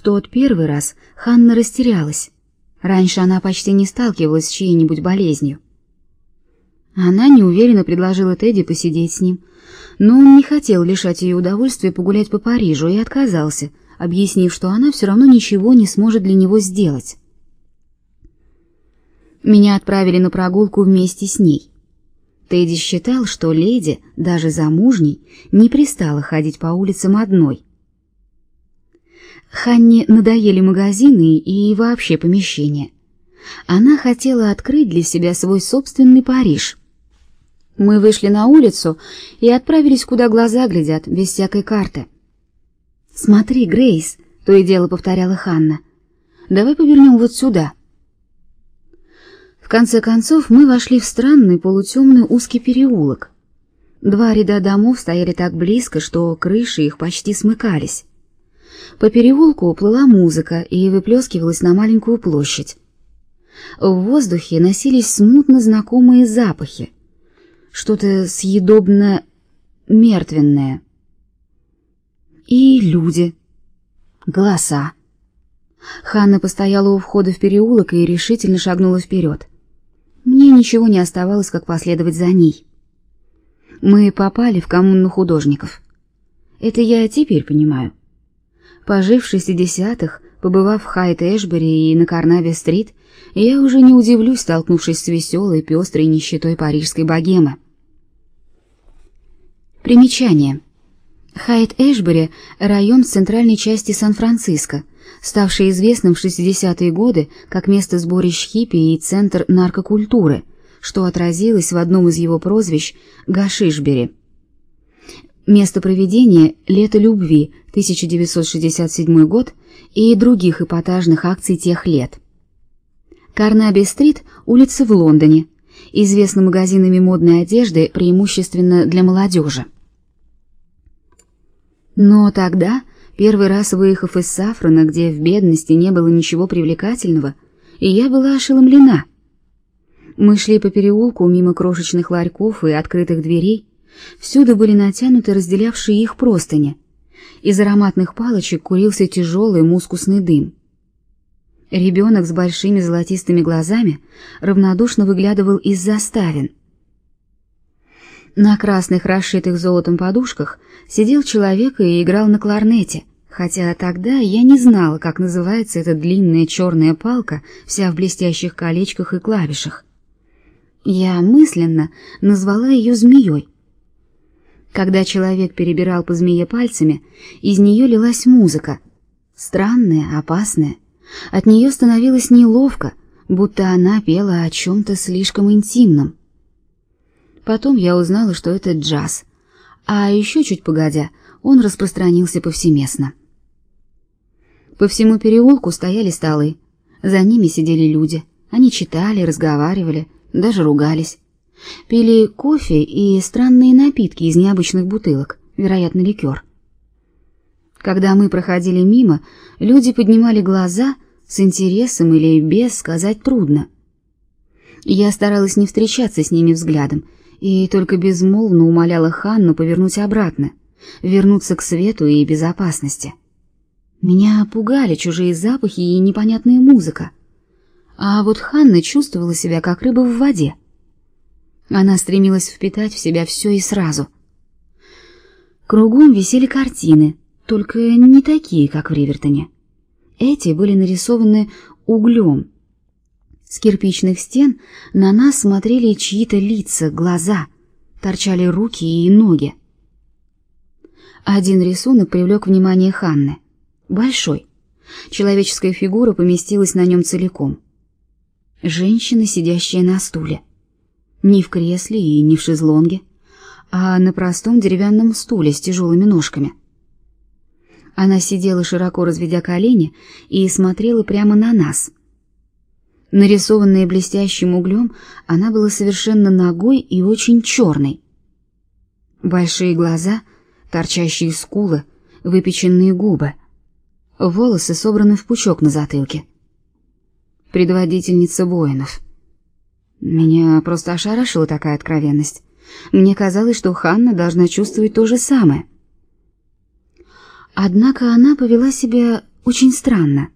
В тот первый раз Ханна растерялась. Раньше она почти не сталкивалась с чьей-нибудь болезнью. Она неуверенно предложила Тедди посидеть с ним, но он не хотел лишать ее удовольствия погулять по Парижу и отказался, объяснив, что она все равно ничего не сможет для него сделать. Меня отправили на прогулку вместе с ней. Тедди считал, что леди, даже замужней, не пристала ходить по улицам одной. Ханне надоели магазины и вообще помещения. Она хотела открыть для себя свой собственный Париж. Мы вышли на улицу и отправились куда глаза глядят, без всякой карты. Смотри, Грейс, то и дело повторяла Ханна. Давай повернем вот сюда. В конце концов мы вошли в странный полутемный узкий переулок. Два ряда домов стояли так близко, что крыши их почти смыкались. По переулку плыла музыка и выплескивалась на маленькую площадь. В воздухе носились смутно знакомые запахи что-то съедобно мертвенное. И люди, голоса. Ханна постояла у входа в переулок и решительно шагнула вперед. Мне ничего не оставалось, как последовать за ней. Мы попали в коммуну художников. Это я теперь понимаю. Пожив в шестидесятых, побывав в Хайт-Эшбери и на Карнаве-стрит, я уже не удивлюсь, столкнувшись с веселой, пестрой нищетой парижской богемы. Примечание. Хайт-Эшбери – район в центральной части Сан-Франциско, ставший известным в 60-е годы как место сборищ хиппи и центр наркокультуры, что отразилось в одном из его прозвищ Гашишбери. Место проведения – Лето любви, 1967 год, и других эпатажных акций тех лет. Карнаби-стрит – улица в Лондоне, известна магазинами модной одежды преимущественно для молодежи. Но тогда, первый раз выехав из Сафрана, где в бедности не было ничего привлекательного, я была ошеломлена. Мы шли по переулку мимо крошечных ларьков и открытых дверей, всюду были натянуты разделявшие их простыни. Из ароматных палочек курился тяжелый мускусный дым. Ребенок с большими золотистыми глазами равнодушно выглядывал из заставин. На красных расшитых золотом подушках сидел человек и играл на кларнете, хотя тогда я не знала, как называется эта длинная черная палка, вся в блестящих колечках и клавишах. Я мысленно назвала ее змеей. Когда человек перебирал по змее пальцами, из нее лилась музыка, странная, опасная, от нее становилось неловко, будто она пела о чем-то слишком интимном. Потом я узнала, что это джаз, а еще чуть погодя, он распространился повсеместно. По всему переулку стояли столы, за ними сидели люди. Они читали, разговаривали, даже ругались. Пили кофе и странные напитки из необычных бутылок, вероятно, ликер. Когда мы проходили мимо, люди поднимали глаза с интересом или без, сказать трудно. Я старалась не встречаться с ними взглядом и только безмолвно умоляла Ханну повернуть обратно, вернуться к свету и безопасности. Меня пугали чужие запахи и непонятная музыка. А вот Ханна чувствовала себя как рыба в воде. Она стремилась впитать в себя все и сразу. Кругом висели картины, только не такие, как в Ривертоне. Эти были нарисованы углем. С кирпичных стен на нас смотрели чьи-то лица, глаза, торчали руки и ноги. Один рисунок привлек внимание Ханны. Большой. Человеческая фигура поместилась на нем целиком. Женщина, сидящая на стуле. Не в кресле и не в шезлонге, а на простом деревянном стуле с тяжелыми ножками. Она сидела широко разведя колени и смотрела прямо на нас. Нарисованная блестящим углем, она была совершенно нагой и очень черной. Большие глаза, торчащие скулы, выпеченные губы. Волосы собраны в пучок на затылке. Предводительница воинов. Меня просто ошарашила такая откровенность. Мне казалось, что Ханна должна чувствовать то же самое. Однако она повела себя очень странно.